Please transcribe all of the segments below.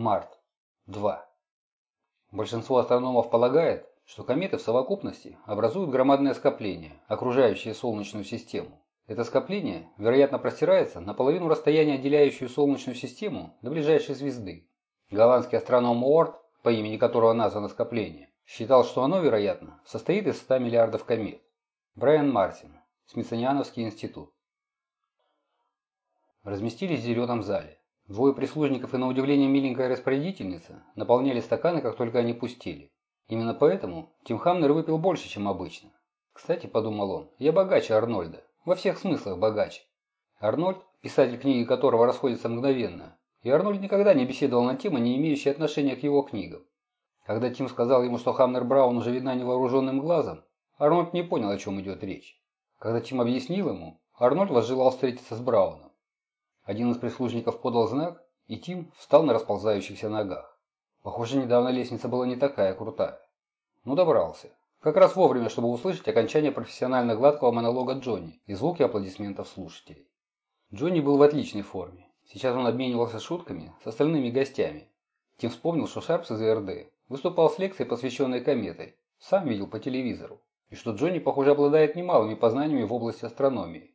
Март. 2. Большинство астрономов полагает, что кометы в совокупности образуют громадное скопление, окружающее Солнечную систему. Это скопление, вероятно, простирается на половину расстояния, отделяющую Солнечную систему до ближайшей звезды. Голландский астроном Уорд, по имени которого названо скопление, считал, что оно, вероятно, состоит из 100 миллиардов комет. Брайан Мартин, Смитсониановский институт. Разместились в зеленом зале. Двое прислужников и, на удивление, миленькая распорядительница наполняли стаканы, как только они пустили. Именно поэтому Тим Хамнер выпил больше, чем обычно. Кстати, подумал он, я богаче Арнольда. Во всех смыслах богаче. Арнольд, писатель книги которого расходится мгновенно, и Арнольд никогда не беседовал на темы, не имеющие отношения к его книгам. Когда Тим сказал ему, что Хамнер Браун уже видна невооруженным глазом, Арнольд не понял, о чем идет речь. Когда Тим объяснил ему, Арнольд возжелал встретиться с Брауном. Один из прислужников подал знак, и Тим встал на расползающихся ногах. Похоже, недавно лестница была не такая крутая. Ну, добрался. Как раз вовремя, чтобы услышать окончание профессионально гладкого монолога Джонни и звуки аплодисментов слушателей. Джонни был в отличной форме. Сейчас он обменивался шутками с остальными гостями. Тим вспомнил, что Шарпс из ИРД выступал с лекцией, посвященной кометой. Сам видел по телевизору. И что Джонни, похоже, обладает немалыми познаниями в области астрономии.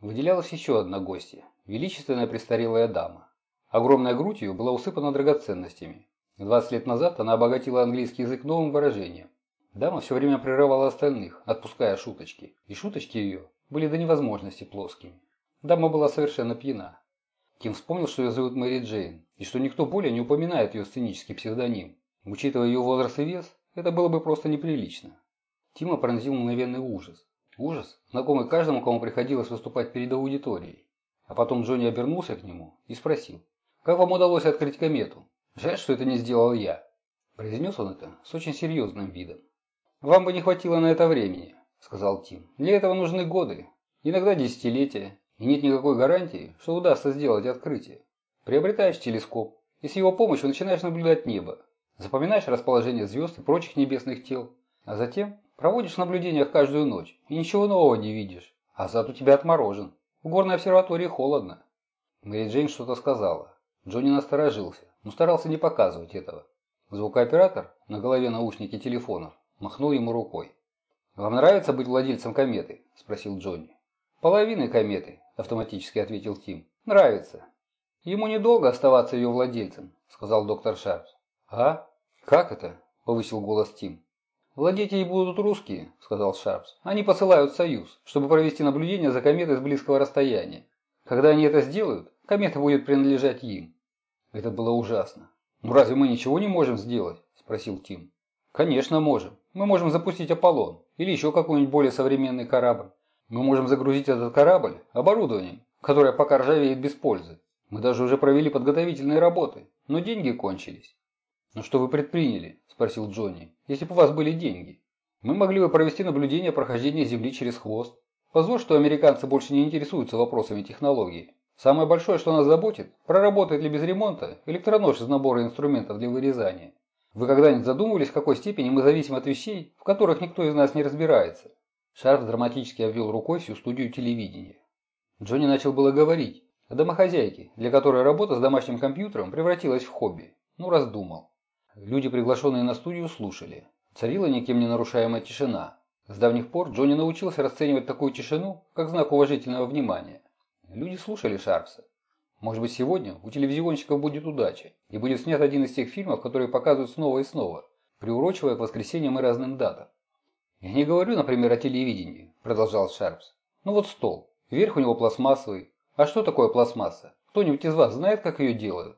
Выделялась еще одна гостья – величественная престарелая дама. Огромная грудь ее была усыпана драгоценностями. 20 лет назад она обогатила английский язык новым выражением. Дама все время прерывала остальных, отпуская шуточки, и шуточки ее были до невозможности плоскими. Дама была совершенно пьяна. Ким вспомнил, что ее зовут Мэри Джейн, и что никто более не упоминает ее сценический псевдоним. Учитывая ее возраст и вес, это было бы просто неприлично. Тима пронзил мгновенный ужас. Ужас, знакомый каждому, кому приходилось выступать перед аудиторией. А потом Джонни обернулся к нему и спросил, «Как вам удалось открыть комету? Жаль, что это не сделал я». Произнес он это с очень серьезным видом. «Вам бы не хватило на это времени», – сказал Тим. «Для этого нужны годы, иногда десятилетия, и нет никакой гарантии, что удастся сделать открытие. Приобретаешь телескоп, и с его помощью начинаешь наблюдать небо, запоминаешь расположение звезд и прочих небесных тел, а затем проводишь в наблюдениях каждую ночь и ничего нового не видишь, а зад у тебя отморожен. В горной обсерватории холодно. Мэри Джейн что-то сказала. Джонни насторожился, но старался не показывать этого. Звукооператор на голове наушники телефонов махнул ему рукой. «Вам нравится быть владельцем кометы?» – спросил Джонни. «Половины кометы», – автоматически ответил Тим. «Нравится». «Ему недолго оставаться ее владельцем», – сказал доктор Шарпс. «А? Как это?» – повысил голос Тим. «Владеть ей будут русские», – сказал Шарпс. «Они посылают Союз, чтобы провести наблюдение за кометой с близкого расстояния. Когда они это сделают, комета будет принадлежать им». Это было ужасно. «Ну разве мы ничего не можем сделать?» – спросил Тим. «Конечно можем. Мы можем запустить Аполлон или еще какой-нибудь более современный корабль. Мы можем загрузить этот корабль оборудованием, которое пока ржавеет без пользы. Мы даже уже провели подготовительные работы, но деньги кончились. «Ну что вы предприняли?» – спросил Джонни. «Если бы у вас были деньги. Мы могли бы провести наблюдение прохождения Земли через хвост. Позволь, что американцы больше не интересуются вопросами технологии. Самое большое, что нас заботит, проработает ли без ремонта электронож из набора инструментов для вырезания. Вы когда-нибудь задумывались, в какой степени мы зависим от вещей, в которых никто из нас не разбирается?» Шарф драматически обвел рукой всю студию телевидения. Джонни начал было говорить о домохозяйке, для которой работа с домашним компьютером превратилась в хобби. Ну, раздумал. Люди, приглашенные на студию, слушали. Царила никем не нарушаемая тишина. С давних пор Джонни научился расценивать такую тишину, как знак уважительного внимания. Люди слушали Шарпса. Может быть, сегодня у телевизионщиков будет удача, и будет снят один из тех фильмов, которые показывают снова и снова, приурочивая к воскресеньям и разным датам. «Я не говорю, например, о телевидении», – продолжал Шарпс. «Ну вот стол. Верх у него пластмассовый. А что такое пластмасса? Кто-нибудь из вас знает, как ее делают?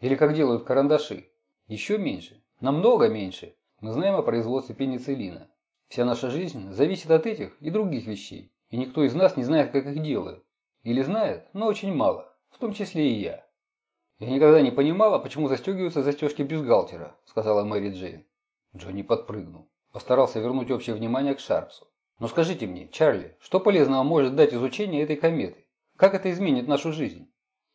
Или как делают карандаши? Еще меньше, намного меньше, мы знаем о производстве пенициллина. Вся наша жизнь зависит от этих и других вещей, и никто из нас не знает, как их делают. Или знает, но очень мало, в том числе и я. «Я никогда не понимала, почему застегиваются застежки бюстгальтера», – сказала Мэри Джейн. Джонни подпрыгнул. Постарался вернуть общее внимание к Шарпсу. «Но скажите мне, Чарли, что полезного может дать изучение этой кометы? Как это изменит нашу жизнь?»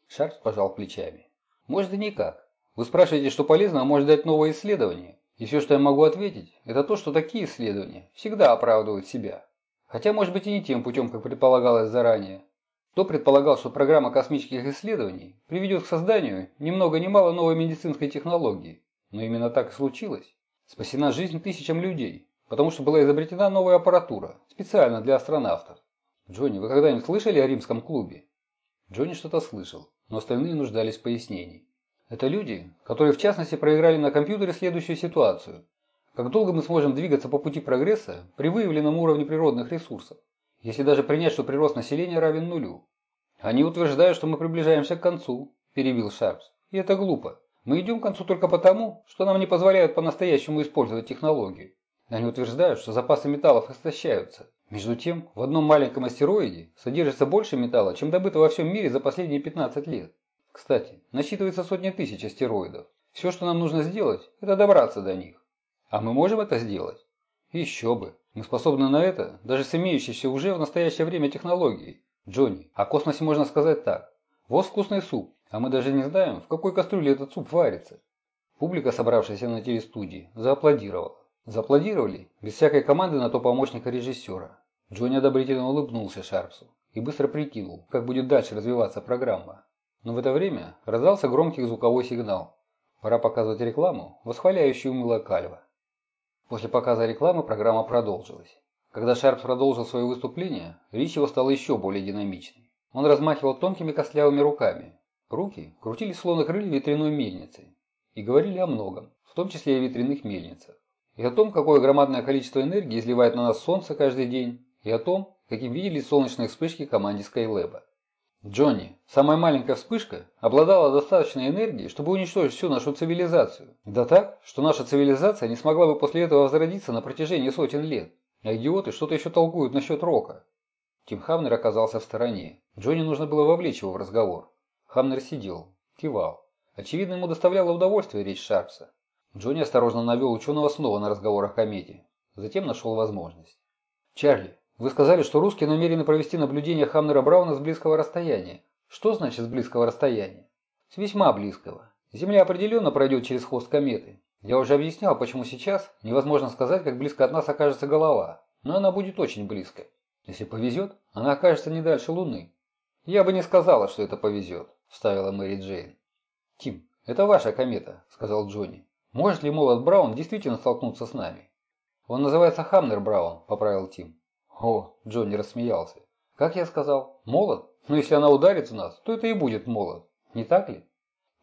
Шарпс пожал плечами. «Может и никак. Вы спрашиваете, что полезного может дать новое исследование. И все, что я могу ответить, это то, что такие исследования всегда оправдывают себя. Хотя, может быть, и не тем путем, как предполагалось заранее. то предполагал, что программа космических исследований приведет к созданию ни много ни мало новой медицинской технологии. Но именно так и случилось. Спасена жизнь тысячам людей, потому что была изобретена новая аппаратура, специально для астронавтов. Джонни, вы когда-нибудь слышали о римском клубе? Джонни что-то слышал, но остальные нуждались в пояснении. Это люди, которые в частности проиграли на компьютере следующую ситуацию. Как долго мы сможем двигаться по пути прогресса при выявленном уровне природных ресурсов, если даже принять, что прирост населения равен нулю? Они утверждают, что мы приближаемся к концу, перебил Шарпс. И это глупо. Мы идем к концу только потому, что нам не позволяют по-настоящему использовать технологию. Они утверждают, что запасы металлов истощаются. Между тем, в одном маленьком астероиде содержится больше металла, чем добыто во всем мире за последние 15 лет. Кстати, насчитывается сотни тысяч астероидов. Все, что нам нужно сделать, это добраться до них. А мы можем это сделать? Еще бы. Мы способны на это, даже с имеющейся уже в настоящее время технологией. Джонни, о космосе можно сказать так. Вот вкусный суп, а мы даже не знаем, в какой кастрюле этот суп варится. Публика, собравшаяся на телестудии, зааплодировала. Зааплодировали, без всякой команды на то помощника режиссера. Джонни одобрительно улыбнулся Шарпсу и быстро прикинул, как будет дальше развиваться программа. Но в это время раздался громкий звуковой сигнал. Пора показывать рекламу, восхваляющую мыло Кальва. После показа рекламы программа продолжилась. Когда Шарп продолжил свое выступление, речь его стала еще более динамичной. Он размахивал тонкими костлявыми руками. Руки крутились словно крылья ветряной мельницы и говорили о многом, в том числе и о ветряных мельницах. И о том, какое громадное количество энергии изливает на нас Солнце каждый день, и о том, каким виделись солнечные вспышки команде Skylab. Джонни, самая маленькая вспышка, обладала достаточной энергией, чтобы уничтожить всю нашу цивилизацию. Да так, что наша цивилизация не смогла бы после этого возродиться на протяжении сотен лет. А идиоты что-то еще толкуют насчет рока. Тим Хамнер оказался в стороне. Джонни нужно было вовлечь его в разговор. Хамнер сидел, кивал. Очевидно, ему доставляло удовольствие речь Шарпса. Джонни осторожно навел ученого снова на разговор о комете. Затем нашел возможность. «Чарли, вы сказали, что русские намерены провести наблюдение Хамнера Брауна с близкого расстояния. Что значит с близкого расстояния? С весьма близкого. Земля определенно пройдет через хвост кометы. Я уже объяснял, почему сейчас невозможно сказать, как близко от нас окажется голова. Но она будет очень близко. Если повезет, она окажется не дальше Луны. Я бы не сказала, что это повезет, вставила Мэри Джейн. Тим, это ваша комета, сказал Джонни. Может ли молот Браун действительно столкнуться с нами? Он называется Хамнер Браун, поправил Тим. О, Джонни рассмеялся. Как я сказал, молот? Но если она ударит в нас, то это и будет молот. Не так ли?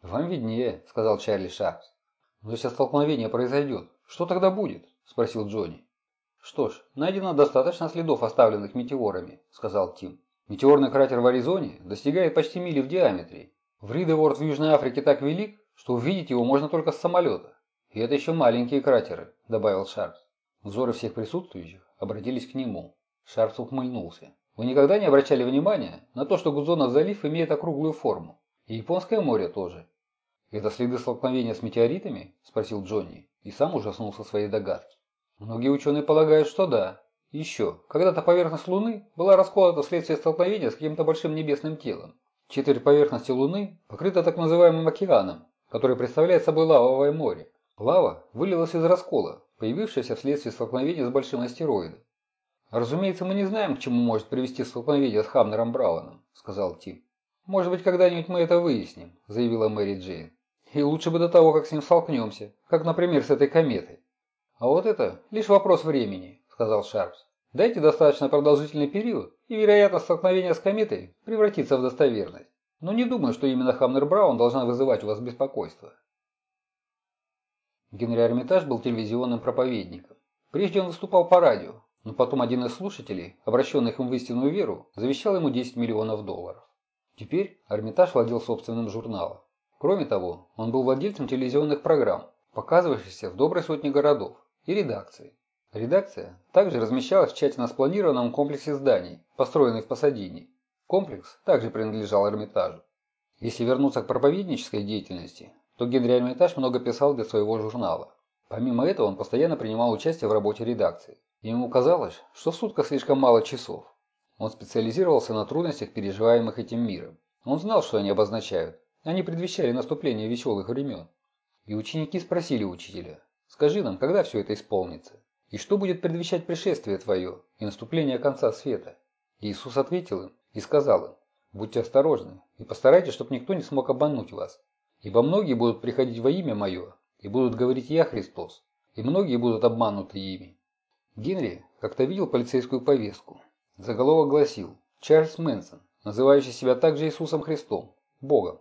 Вам виднее, сказал Чарли Шарпс. Но если столкновение произойдет, что тогда будет? Спросил Джонни. Что ж, найдено достаточно следов, оставленных метеорами, сказал Тим. Метеорный кратер в Аризоне достигает почти мили в диаметре. Вридеворд в Южной Африке так велик, что увидеть его можно только с самолета. И это еще маленькие кратеры, добавил Шарпс. Взоры всех присутствующих обратились к нему. Шарпс ухмыльнулся. Вы никогда не обращали внимания на то, что Гудзонов залив имеет округлую форму? И Японское море тоже. Это следы столкновения с метеоритами? Спросил Джонни и сам ужаснулся своей догадки. Многие ученые полагают, что да. Еще, когда-то поверхность Луны была расколота вследствие столкновения с каким-то большим небесным телом. Четверть поверхности Луны покрыта так называемым океаном, который представляет собой лавовое море. Лава вылилась из раскола, появившегося вследствие столкновения с большим астероидом. «Разумеется, мы не знаем, к чему может привести столкновение с Хамнером Брауном», – сказал Тим. «Может быть, когда-нибудь мы это выясним», – заявила Мэри Джейн. «И лучше бы до того, как с ним столкнемся, как, например, с этой кометой». «А вот это лишь вопрос времени», – сказал Шарпс. «Дайте достаточно продолжительный период, и вероятность столкновения с кометой превратится в достоверность. Но не думаю, что именно Хамнер Браун должна вызывать у вас беспокойство». Генри Армитаж был телевизионным проповедником. Прежде он выступал по радио, но потом один из слушателей, обращенных им в истинную веру, завещал ему 10 миллионов долларов. Теперь Армитаж владел собственным журналом. Кроме того, он был владельцем телевизионных программ, показывавшихся в доброй сотне городов, и редакции. Редакция также размещалась в тщательно спланированном комплексе зданий, построенной в Пасадине. Комплекс также принадлежал Эрмитажу. Если вернуться к проповеднической деятельности, то Генри Эрмитаж много писал для своего журнала. Помимо этого он постоянно принимал участие в работе редакции. Ему казалось, что в сутках слишком мало часов. Он специализировался на трудностях, переживаемых этим миром. Он знал, что они обозначают. Они предвещали наступление веселых времен. И ученики спросили учителя, «Скажи нам, когда все это исполнится? И что будет предвещать пришествие твое и наступление конца света?» Иисус ответил им и сказал им, Будьте осторожны и постарайтесь, чтобы никто не смог обмануть вас. Ибо многие будут приходить во имя Мое и будут говорить «Я Христос», и многие будут обмануты ими. Генри как-то видел полицейскую повестку. Заголовок гласил «Чарльз Мэнсон, называющий себя также Иисусом Христом, Богом».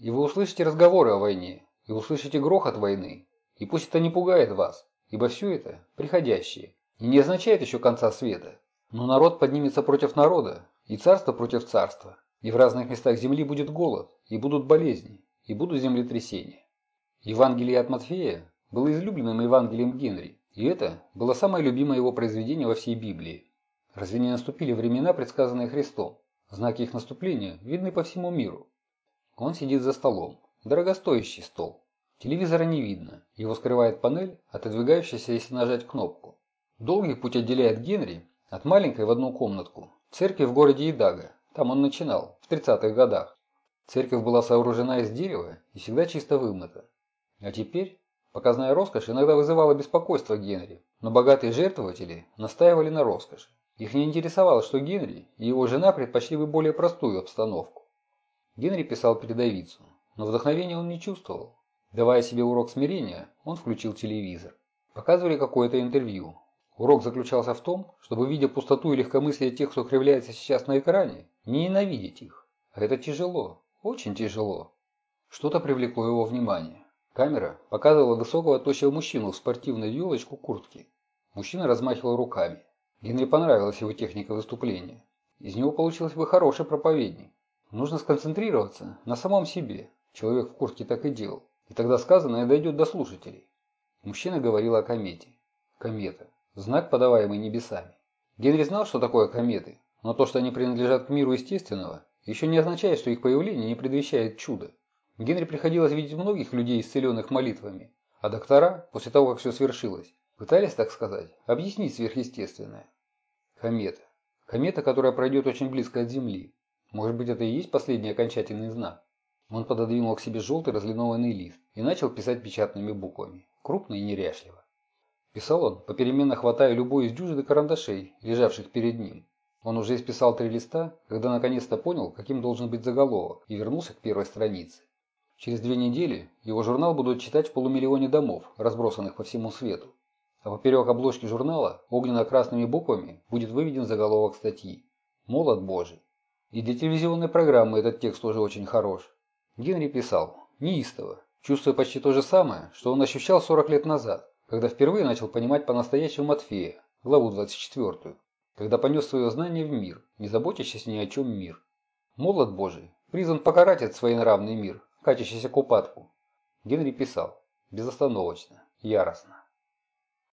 И вы услышите разговоры о войне, и услышите грохот войны, и пусть это не пугает вас, ибо все это приходящее, и не означает еще конца света. Но народ поднимется против народа, и царство против царства, и в разных местах земли будет голод, и будут болезни, и будут землетрясения. Евангелие от Матфея было излюбленным Евангелием Генри, и это было самое любимое его произведение во всей Библии. Разве не наступили времена, предсказанные Христом? Знаки их наступления видны по всему миру. Он сидит за столом. Дорогостоящий стол. Телевизора не видно. Его скрывает панель, отодвигающаяся, если нажать кнопку. Долгий путь отделяет Генри от маленькой в одну комнатку церкви в городе Идага. Там он начинал, в 30-х годах. Церковь была сооружена из дерева и всегда чисто вымыта. А теперь показная роскошь иногда вызывала беспокойство Генри, но богатые жертвователи настаивали на роскоши. Их не интересовало, что Генри и его жена предпочли бы более простую обстановку. Генри писал передовицу, но вдохновения он не чувствовал. Давая себе урок смирения, он включил телевизор. Показывали какое-то интервью. Урок заключался в том, чтобы, видя пустоту и легкомыслие тех, кто кривляется сейчас на экране, не ненавидеть их. А это тяжело, очень тяжело. Что-то привлекло его внимание. Камера показывала высокого тощего мужчину в спортивной елочку куртки. Мужчина размахивал руками. Генри понравилась его техника выступления. Из него получился бы хороший проповедник. Нужно сконцентрироваться на самом себе. Человек в куртке так и делал. И тогда сказанное дойдет до слушателей. Мужчина говорил о комете. Комета. Знак, подаваемый небесами. Генри знал, что такое кометы, но то, что они принадлежат к миру естественного, еще не означает, что их появление не предвещает чудо. Генри приходилось видеть многих людей, исцеленных молитвами, а доктора, после того, как все свершилось, пытались, так сказать, объяснить сверхъестественное. Комета. Комета, которая пройдет очень близко от Земли. Может быть, это и есть последний окончательный знак? Он пододвинул к себе желтый разлинованный лист и начал писать печатными буквами, крупно и неряшливо. Писал он, попеременно хватая любой из дюжины карандашей, лежавших перед ним. Он уже исписал три листа, когда наконец-то понял, каким должен быть заголовок, и вернулся к первой странице. Через две недели его журнал будут читать в полумиллионе домов, разбросанных по всему свету. А поперек обложки журнала огненно-красными буквами будет выведен заголовок статьи «Молот Божий». И для телевизионной программы этот текст тоже очень хорош. Генри писал, неистово, чувствуя почти то же самое, что он ощущал 40 лет назад, когда впервые начал понимать по-настоящему Матфея, главу 24, когда понес свое знание в мир, не заботящийся ни о чем мир. Молот Божий призван покарать этот своенравный мир, катящийся к упадку. Генри писал, безостановочно, яростно.